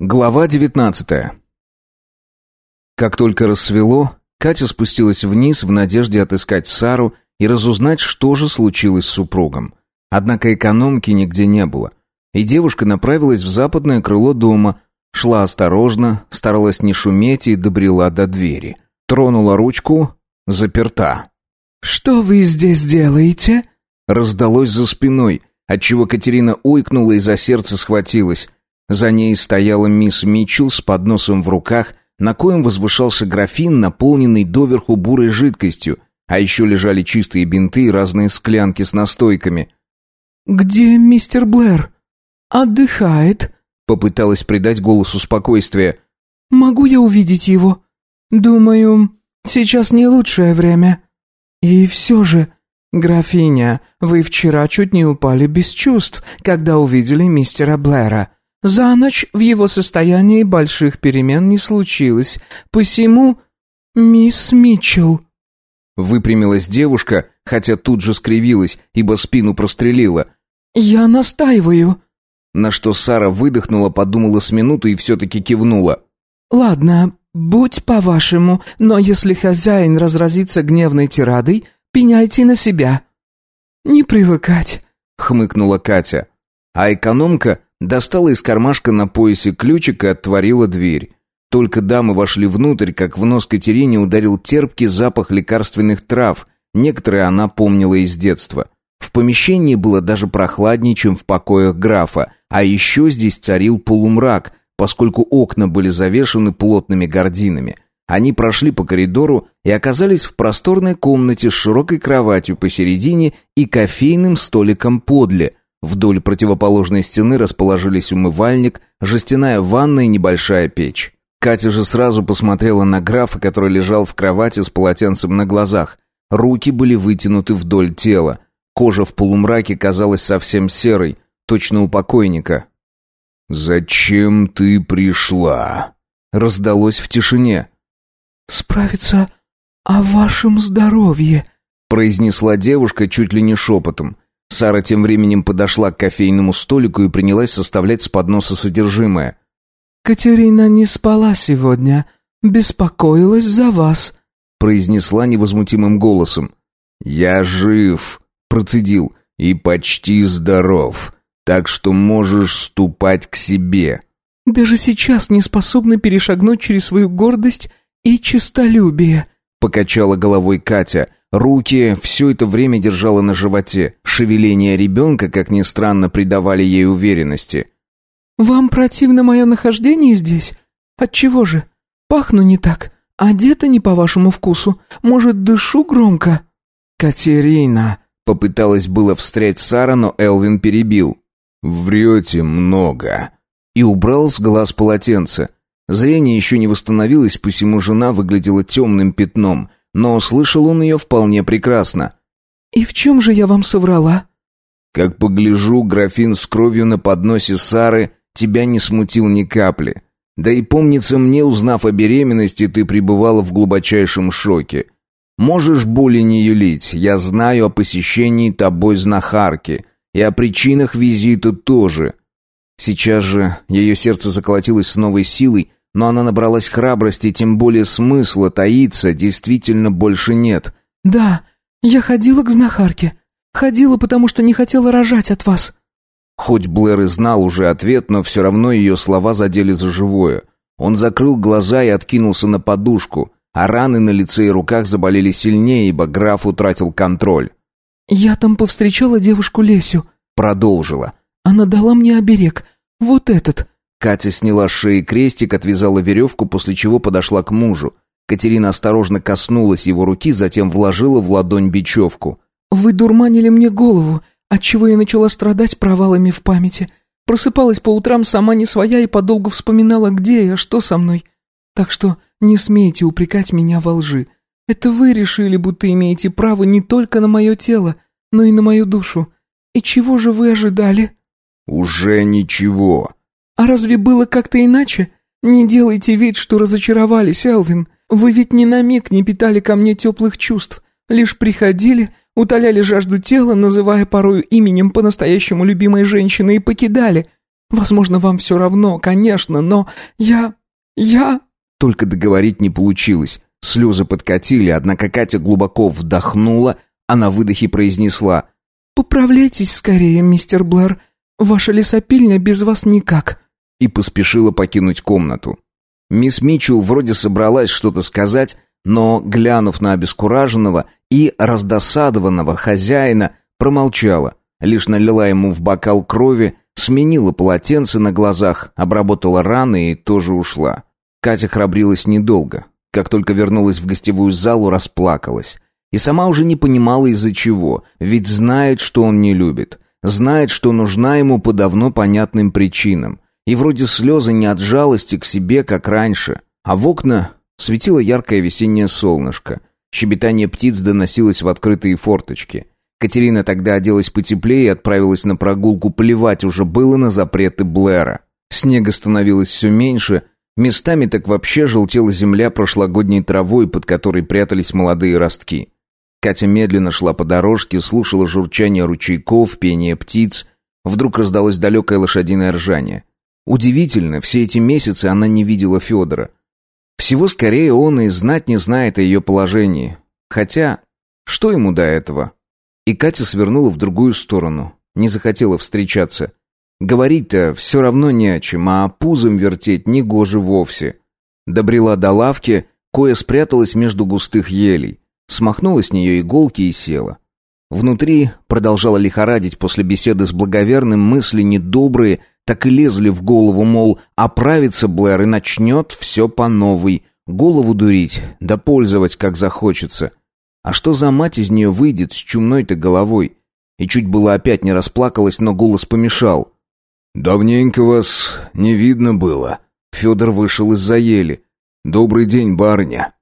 Глава 19. Как только рассвело, Катя спустилась вниз в надежде отыскать Сару и разузнать, что же случилось с супругом. Однако экономки нигде не было, и девушка направилась в западное крыло дома, шла осторожно, старалась не шуметь и добрела до двери. Тронула ручку, заперта. «Что вы здесь делаете?» Раздалось за спиной, отчего Катерина ойкнула и за сердце схватилась. За ней стояла мисс Митчелл с подносом в руках, на коем возвышался графин, наполненный доверху бурой жидкостью, а еще лежали чистые бинты и разные склянки с настойками. «Где мистер Блэр?» «Отдыхает», — попыталась придать голосу спокойствия. «Могу я увидеть его? Думаю, сейчас не лучшее время. И все же, графиня, вы вчера чуть не упали без чувств, когда увидели мистера Блэра. За ночь в его состоянии больших перемен не случилось, посему... Мисс Митчелл...» Выпрямилась девушка, хотя тут же скривилась, ибо спину прострелила. «Я настаиваю». На что Сара выдохнула, подумала с минуту и все-таки кивнула. «Ладно, будь по-вашему, но если хозяин разразится гневной тирадой, пеняйте на себя». «Не привыкать», — хмыкнула Катя. А экономка достала из кармашка на поясе ключик и отворила дверь. Только дамы вошли внутрь, как в нос Катерине ударил терпкий запах лекарственных трав. Некоторые она помнила из детства. В помещении было даже прохладнее, чем в покоях графа, а еще здесь царил полумрак, поскольку окна были завешены плотными гардинами. Они прошли по коридору и оказались в просторной комнате с широкой кроватью посередине и кофейным столиком подле, Вдоль противоположной стены расположились умывальник, жестяная ванна и небольшая печь. Катя же сразу посмотрела на графа, который лежал в кровати с полотенцем на глазах. Руки были вытянуты вдоль тела. Кожа в полумраке казалась совсем серой, точно у покойника. «Зачем ты пришла?» Раздалось в тишине. «Справиться о вашем здоровье», произнесла девушка чуть ли не шепотом. Сара тем временем подошла к кофейному столику и принялась составлять с подноса содержимое. «Катерина не спала сегодня, беспокоилась за вас», произнесла невозмутимым голосом. «Я жив», процедил, «и почти здоров, так что можешь ступать к себе». «Даже сейчас не способна перешагнуть через свою гордость и честолюбие», покачала головой Катя, Руки все это время держала на животе. Шевеления ребенка, как ни странно, придавали ей уверенности. «Вам противно мое нахождение здесь? Отчего же? Пахну не так, одета не по вашему вкусу, может, дышу громко?» «Катерина!» — попыталась было встрять Сара, но Элвин перебил. «Врете много!» И убрал с глаз полотенце. Зрение еще не восстановилось, посему жена выглядела темным пятном — но услышал он ее вполне прекрасно. «И в чем же я вам соврала?» «Как погляжу, графин с кровью на подносе Сары тебя не смутил ни капли. Да и помнится мне, узнав о беременности, ты пребывала в глубочайшем шоке. Можешь более не юлить, я знаю о посещении тобой знахарки, и о причинах визита тоже». Сейчас же ее сердце заколотилось с новой силой, но она набралась храбрости, тем более смысла таиться действительно больше нет. «Да, я ходила к знахарке. Ходила, потому что не хотела рожать от вас». Хоть Блэр и знал уже ответ, но все равно ее слова задели за живое. Он закрыл глаза и откинулся на подушку, а раны на лице и руках заболели сильнее, ибо граф утратил контроль. «Я там повстречала девушку Лесю», — продолжила. «Она дала мне оберег, вот этот. Катя сняла с шеи крестик, отвязала веревку, после чего подошла к мужу. Катерина осторожно коснулась его руки, затем вложила в ладонь бечевку. «Вы дурманили мне голову, отчего я начала страдать провалами в памяти. Просыпалась по утрам сама не своя и подолгу вспоминала, где я, что со мной. Так что не смейте упрекать меня во лжи. Это вы решили, будто имеете право не только на мое тело, но и на мою душу. И чего же вы ожидали?» «Уже ничего», «А разве было как-то иначе? Не делайте вид, что разочаровались, Элвин. Вы ведь ни на миг не питали ко мне теплых чувств. Лишь приходили, утоляли жажду тела, называя порою именем по-настоящему любимой женщины, и покидали. Возможно, вам все равно, конечно, но я... я...» Только договорить не получилось. Слезы подкатили, однако Катя глубоко вдохнула, а на выдохе произнесла «Поправляйтесь скорее, мистер Блэр. Ваша лесопильня без вас никак». И поспешила покинуть комнату. Мисс Митчелл вроде собралась что-то сказать, но, глянув на обескураженного и раздосадованного хозяина, промолчала, лишь налила ему в бокал крови, сменила полотенце на глазах, обработала раны и тоже ушла. Катя храбрилась недолго. Как только вернулась в гостевую залу, расплакалась. И сама уже не понимала из-за чего, ведь знает, что он не любит. Знает, что нужна ему по давно понятным причинам. И вроде слезы не от жалости к себе, как раньше. А в окна светило яркое весеннее солнышко. Щебетание птиц доносилось в открытые форточки. Катерина тогда оделась потеплее и отправилась на прогулку плевать уже было на запреты Блэра. Снега становилось все меньше, местами так вообще желтела земля прошлогодней травой, под которой прятались молодые ростки. Катя медленно шла по дорожке, слушала журчание ручейков, пение птиц. Вдруг раздалось далекое лошадиное ржание. Удивительно, все эти месяцы она не видела Федора. Всего скорее он и знать не знает о ее положении. Хотя, что ему до этого? И Катя свернула в другую сторону. Не захотела встречаться. Говорить-то все равно не о чем, а пузом вертеть не гоже вовсе. Добрела до лавки, кое спряталась между густых елей смахнула с нее иголки и села. Внутри продолжала лихорадить после беседы с благоверным мысли недобрые, так и лезли в голову, мол, оправится Блэр и начнет все по новой, голову дурить, да пользовать как захочется. А что за мать из нее выйдет с чумной-то головой? И чуть было опять не расплакалась, но голос помешал. «Давненько вас не видно было». Федор вышел из-за ели. «Добрый день, барыня».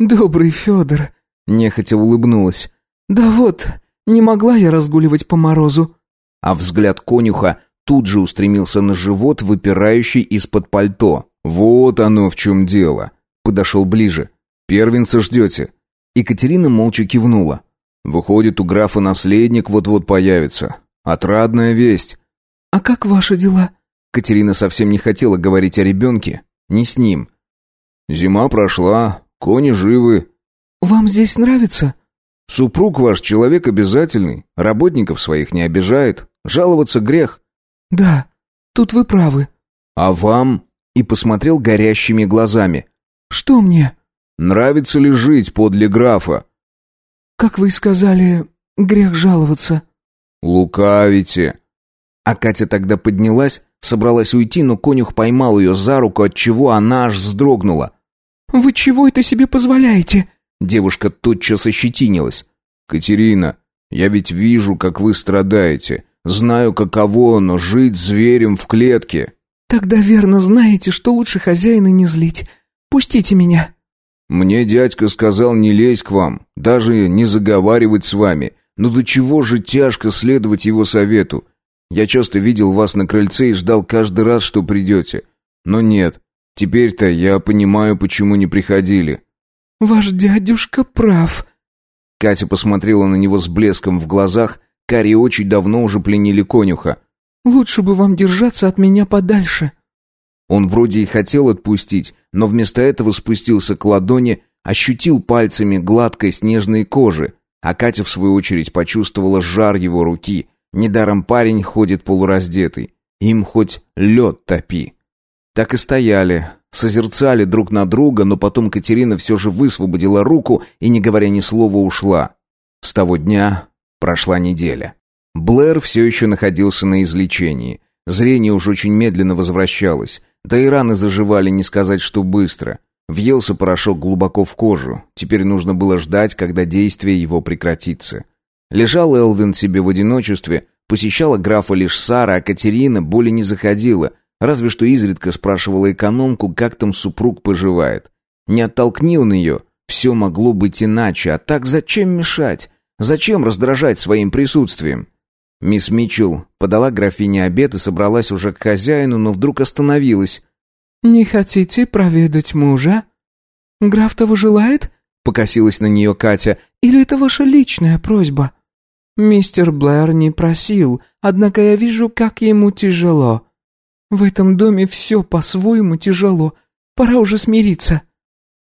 «Добрый Федор», Нехотя улыбнулась. «Да вот, не могла я разгуливать по морозу». А взгляд конюха тут же устремился на живот, выпирающий из-под пальто. «Вот оно в чем дело!» Подошел ближе. «Первенца ждете?» Екатерина молча кивнула. «Выходит, у графа наследник вот-вот появится. Отрадная весть». «А как ваши дела?» Катерина совсем не хотела говорить о ребенке. Не с ним. «Зима прошла, кони живы, «Вам здесь нравится?» «Супруг ваш человек обязательный, работников своих не обижает. Жаловаться грех». «Да, тут вы правы». «А вам?» И посмотрел горящими глазами. «Что мне?» «Нравится ли жить подле графа?» «Как вы сказали, грех жаловаться». «Лукавите». А Катя тогда поднялась, собралась уйти, но конюх поймал ее за руку, отчего она аж вздрогнула. «Вы чего это себе позволяете?» Девушка тотчас ощетинилась. «Катерина, я ведь вижу, как вы страдаете. Знаю, каково оно жить зверем в клетке». «Тогда верно знаете, что лучше хозяина не злить. Пустите меня». «Мне дядька сказал не лезь к вам, даже не заговаривать с вами. Но до чего же тяжко следовать его совету? Я часто видел вас на крыльце и ждал каждый раз, что придете. Но нет, теперь-то я понимаю, почему не приходили. «Ваш дядюшка прав». Катя посмотрела на него с блеском в глазах, карие очи давно уже пленили конюха. «Лучше бы вам держаться от меня подальше». Он вроде и хотел отпустить, но вместо этого спустился к ладони, ощутил пальцами гладкой снежной кожи, а Катя, в свою очередь, почувствовала жар его руки. Недаром парень ходит полураздетый. Им хоть лед топи. Так и стояли, созерцали друг на друга, но потом Катерина все же высвободила руку и, не говоря ни слова, ушла. С того дня прошла неделя. Блэр все еще находился на излечении. Зрение уж очень медленно возвращалось. Да и раны заживали, не сказать, что быстро. Въелся порошок глубоко в кожу. Теперь нужно было ждать, когда действие его прекратится. Лежал Элвин себе в одиночестве, посещала графа лишь Сара, а Катерина более не заходила — Разве что изредка спрашивала экономку, как там супруг поживает. Не оттолкни он ее, все могло быть иначе, а так зачем мешать? Зачем раздражать своим присутствием? Мисс Митчелл подала графине обед и собралась уже к хозяину, но вдруг остановилась. «Не хотите проведать мужа? Граф того желает?» — покосилась на нее Катя. «Или это ваша личная просьба?» «Мистер Блэр не просил, однако я вижу, как ему тяжело. В этом доме все по-своему тяжело. Пора уже смириться.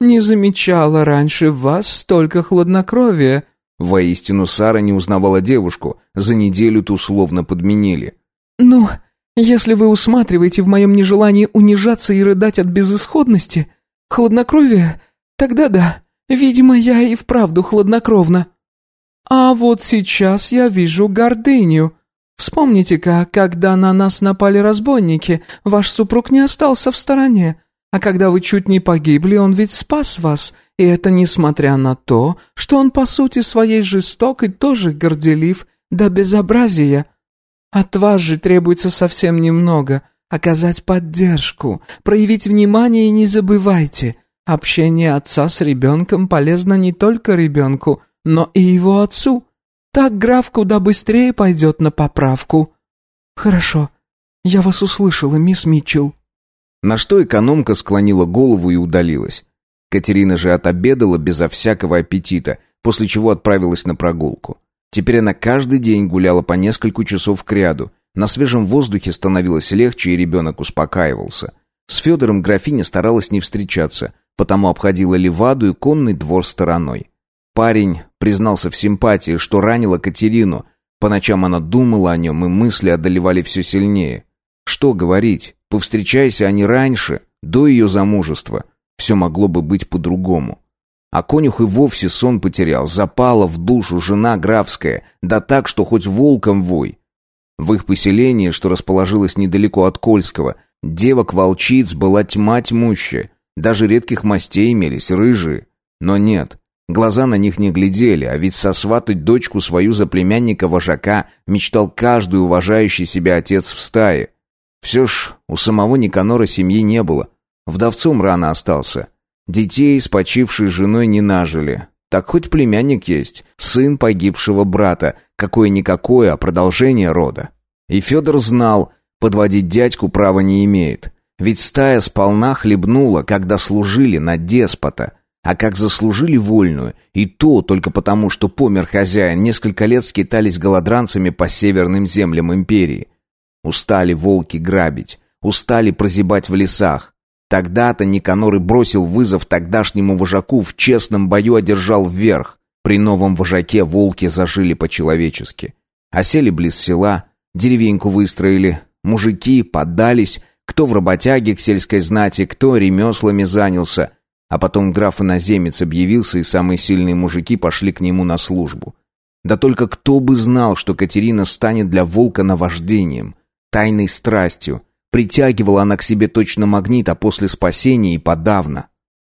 Не замечала раньше вас столько хладнокровия. Воистину Сара не узнавала девушку, за неделю ту словно подменили. Ну, если вы усматриваете в моем нежелании унижаться и рыдать от безысходности, хладнокровие, тогда да, видимо, я и вправду хладнокровна. А вот сейчас я вижу гордыню. Вспомните-ка, когда на нас напали разбойники, ваш супруг не остался в стороне. А когда вы чуть не погибли, он ведь спас вас, и это несмотря на то, что он по сути своей жесток и тоже горделив до безобразия. От вас же требуется совсем немного — оказать поддержку, проявить внимание и не забывайте, общение отца с ребенком полезно не только ребенку, но и его отцу. Так граф куда быстрее пойдет на поправку. Хорошо, я вас услышала, мисс Митчелл. На что экономка склонила голову и удалилась. Катерина же отобедала безо всякого аппетита, после чего отправилась на прогулку. Теперь она каждый день гуляла по несколько часов кряду. На свежем воздухе становилось легче, и ребенок успокаивался. С Федором графиня старалась не встречаться, потому обходила Леваду и конный двор стороной. Парень признался в симпатии, что ранила Катерину. По ночам она думала о нем, и мысли одолевали все сильнее. Что говорить? Повстречайся они раньше, до ее замужества, все могло бы быть по-другому. А конюх и вовсе сон потерял, запала в душу жена графская, да так, что хоть волком вой. В их поселении, что расположилось недалеко от Кольского, девок-волчиц была тьма тьмущая, даже редких мастей имелись, рыжие. Но нет, глаза на них не глядели, а ведь сосватать дочку свою за племянника-вожака мечтал каждый уважающий себя отец в стае. Все ж у самого Никанора семьи не было. Вдовцом рано остался. Детей с почившей женой не нажили. Так хоть племянник есть, сын погибшего брата, какое-никакое, а продолжение рода. И Федор знал, подводить дядьку права не имеет. Ведь стая сполна хлебнула, когда служили на деспота. А как заслужили вольную, и то только потому, что помер хозяин, несколько лет скитались голодранцами по северным землям империи. Устали волки грабить, устали прозябать в лесах. Тогда-то Никанор и бросил вызов тогдашнему вожаку, в честном бою одержал вверх. При новом вожаке волки зажили по-человечески. Осели близ села, деревеньку выстроили, мужики поддались, кто в работяге к сельской знати, кто ремеслами занялся. А потом граф иноземец объявился, и самые сильные мужики пошли к нему на службу. Да только кто бы знал, что Катерина станет для волка наваждением тайной страстью. Притягивала она к себе точно магнит, а после спасения и подавно.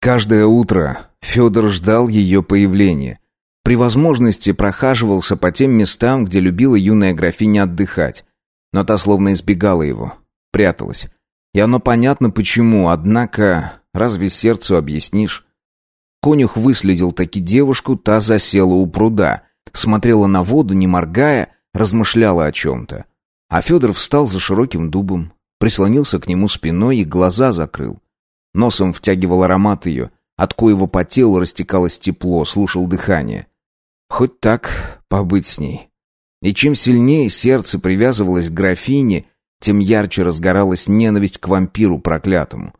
Каждое утро Федор ждал ее появления. При возможности прохаживался по тем местам, где любила юная графиня отдыхать. Но та словно избегала его, пряталась. И оно понятно почему, однако разве сердцу объяснишь? Конюх выследил таки девушку, та засела у пруда, смотрела на воду, не моргая, размышляла о чем-то. А Федор встал за широким дубом, прислонился к нему спиной и глаза закрыл. Носом втягивал аромат ее, от коего по телу растекалось тепло, слушал дыхание. Хоть так побыть с ней. И чем сильнее сердце привязывалось к графине, тем ярче разгоралась ненависть к вампиру проклятому.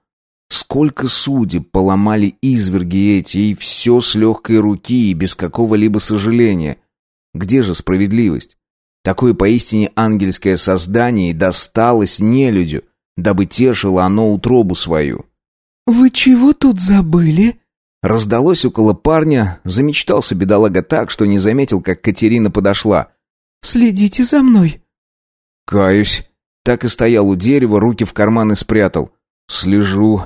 Сколько судеб поломали изверги эти, и все с легкой руки и без какого-либо сожаления. Где же справедливость? Такое поистине ангельское создание досталось нелюдю, дабы тешило оно утробу свою. «Вы чего тут забыли?» Раздалось около парня, замечтался бедолага так, что не заметил, как Катерина подошла. «Следите за мной». «Каюсь». Так и стоял у дерева, руки в карманы спрятал. «Слежу».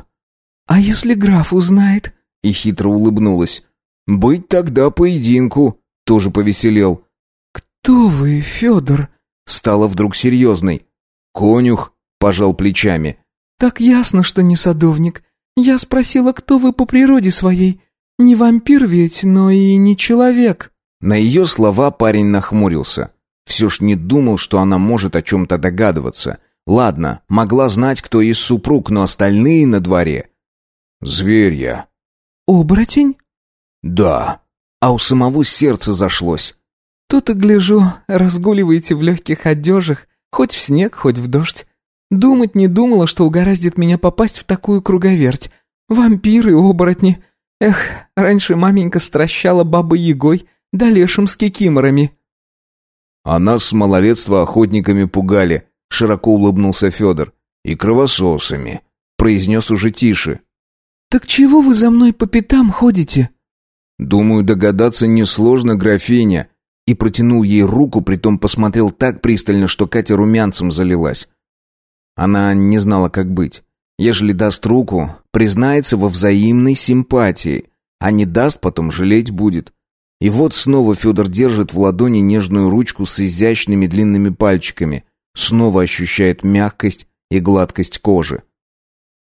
«А если граф узнает?» И хитро улыбнулась. «Быть тогда поединку». Тоже повеселел. «Кто вы, Федор?» Стала вдруг серьезной. «Конюх», — пожал плечами. «Так ясно, что не садовник. Я спросила, кто вы по природе своей. Не вампир ведь, но и не человек». На ее слова парень нахмурился. Все ж не думал, что она может о чем-то догадываться. Ладно, могла знать, кто из супруг, но остальные на дворе. «Зверь я». «Оборотень?» «Да». А у самого сердце зашлось. Тут и гляжу, разгуливаете в легких одежах, хоть в снег, хоть в дождь. Думать не думала, что угораздит меня попасть в такую круговерть. Вампиры, оборотни. Эх, раньше маменька стращала бабой Егой, да лешим с кикиморами». «А нас с малолетства охотниками пугали», — широко улыбнулся Федор. «И кровососами», — произнес уже тише. «Так чего вы за мной по пятам ходите?» «Думаю, догадаться несложно, графиня», и протянул ей руку, притом посмотрел так пристально, что Катя румянцем залилась. Она не знала, как быть. Ежели даст руку, признается во взаимной симпатии, а не даст, потом жалеть будет. И вот снова Федор держит в ладони нежную ручку с изящными длинными пальчиками, снова ощущает мягкость и гладкость кожи.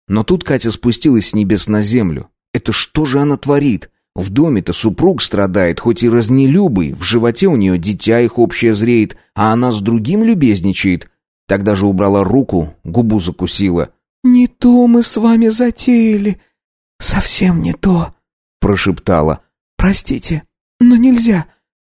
Но тут Катя спустилась с небес на землю. Это что же она творит? В доме-то супруг страдает, хоть и разнелюбый, в животе у нее дитя их общее зреет, а она с другим любезничает. Тогда же убрала руку, губу закусила. «Не то мы с вами затеяли, совсем не то», — прошептала. «Простите, «Но нельзя.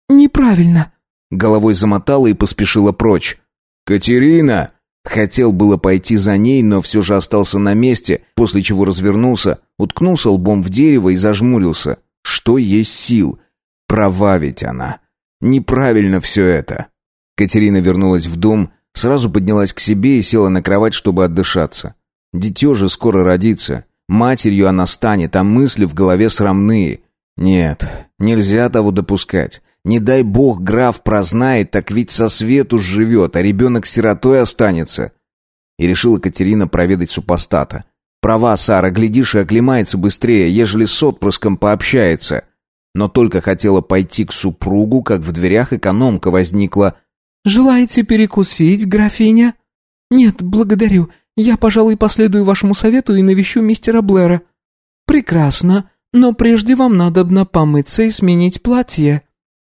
Неправильно». Головой замотала и поспешила прочь. «Катерина!» Хотел было пойти за ней, но все же остался на месте, после чего развернулся, уткнулся лбом в дерево и зажмурился. Что есть сил? Права ведь она. Неправильно все это. Катерина вернулась в дом, сразу поднялась к себе и села на кровать, чтобы отдышаться. Дитё же скоро родится. Матерью она станет, а мысли в голове срамные. Нет, нельзя того допускать. Не дай бог граф прознает, так ведь со свету живет, а ребенок сиротой останется. И решила Катерина проведать супостата. Права, Сара, глядишь, и оклемается быстрее, ежели с отпрыском пообщается. Но только хотела пойти к супругу, как в дверях экономка возникла. «Желаете перекусить, графиня?» «Нет, благодарю. Я, пожалуй, последую вашему совету и навещу мистера Блэра». «Прекрасно. Но прежде вам надобно помыться и сменить платье».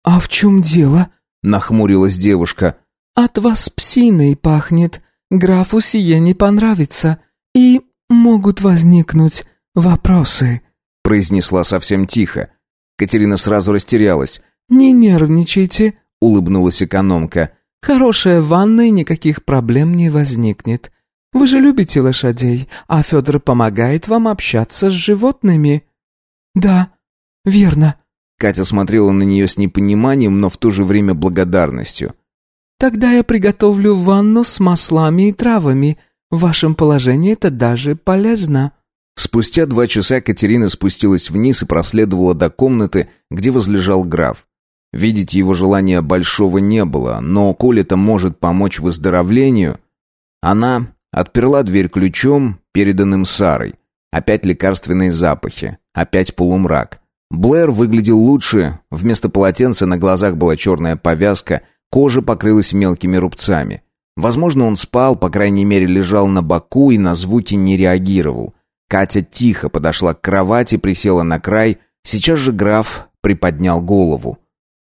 «А в чем дело?» — нахмурилась девушка. «От вас псиной пахнет. Графу сие не понравится. И могут возникнуть вопросы», — произнесла совсем тихо. Катерина сразу растерялась. «Не нервничайте», — улыбнулась экономка. «Хорошая ванна и никаких проблем не возникнет. Вы же любите лошадей, а Федор помогает вам общаться с животными». «Да, верно». Катя смотрела на нее с непониманием, но в то же время благодарностью. «Тогда я приготовлю ванну с маслами и травами. В вашем положении это даже полезно». Спустя два часа Катерина спустилась вниз и проследовала до комнаты, где возлежал граф. Видеть его желания большого не было, но коль это может помочь выздоровлению... Она отперла дверь ключом, переданным Сарой. Опять лекарственные запахи. Опять полумрак. Блэр выглядел лучше. Вместо полотенца на глазах была черная повязка, кожа покрылась мелкими рубцами. Возможно, он спал, по крайней мере, лежал на боку и на звуки не реагировал. Катя тихо подошла к кровати, присела на край. Сейчас же граф приподнял голову.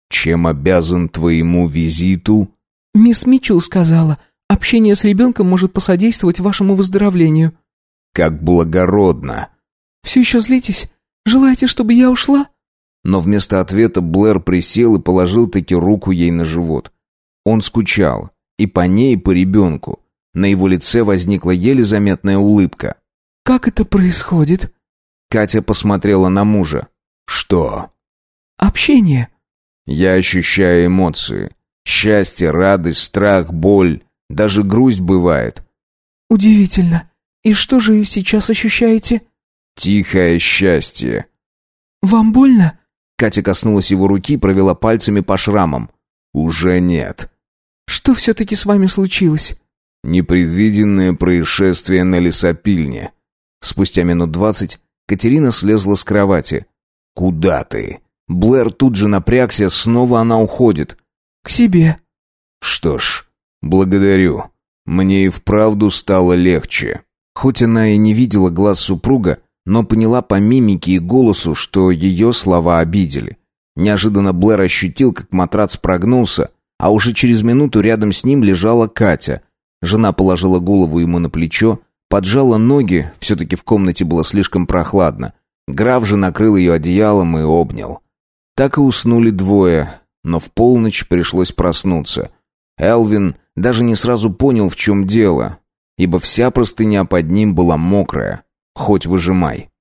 «Чем обязан твоему визиту?» «Мисс Митчелл сказала, общение с ребенком может посодействовать вашему выздоровлению». «Как благородно!» «Все еще злитесь? Желаете, чтобы я ушла?» Но вместо ответа Блэр присел и положил таки руку ей на живот. Он скучал. И по ней, и по ребенку. На его лице возникла еле заметная улыбка. «Как это происходит?» Катя посмотрела на мужа. «Что?» «Общение». «Я ощущаю эмоции. Счастье, радость, страх, боль. Даже грусть бывает». «Удивительно. И что же сейчас ощущаете?» Тихое счастье. Вам больно? Катя коснулась его руки и провела пальцами по шрамам. Уже нет. Что все-таки с вами случилось? Непредвиденное происшествие на лесопильне. Спустя минут двадцать Катерина слезла с кровати. «Куда ты?» Блэр тут же напрягся, снова она уходит. «К себе». «Что ж, благодарю. Мне и вправду стало легче». Хоть она и не видела глаз супруга, но поняла по мимике и голосу, что ее слова обидели. Неожиданно Блэр ощутил, как матрац прогнулся, а уже через минуту рядом с ним лежала Катя. Жена положила голову ему на плечо, поджала ноги, все-таки в комнате было слишком прохладно. Граф же накрыл ее одеялом и обнял. Так и уснули двое, но в полночь пришлось проснуться. Элвин даже не сразу понял, в чем дело. ибо вся простыня под ним была мокрая, хоть выжимай.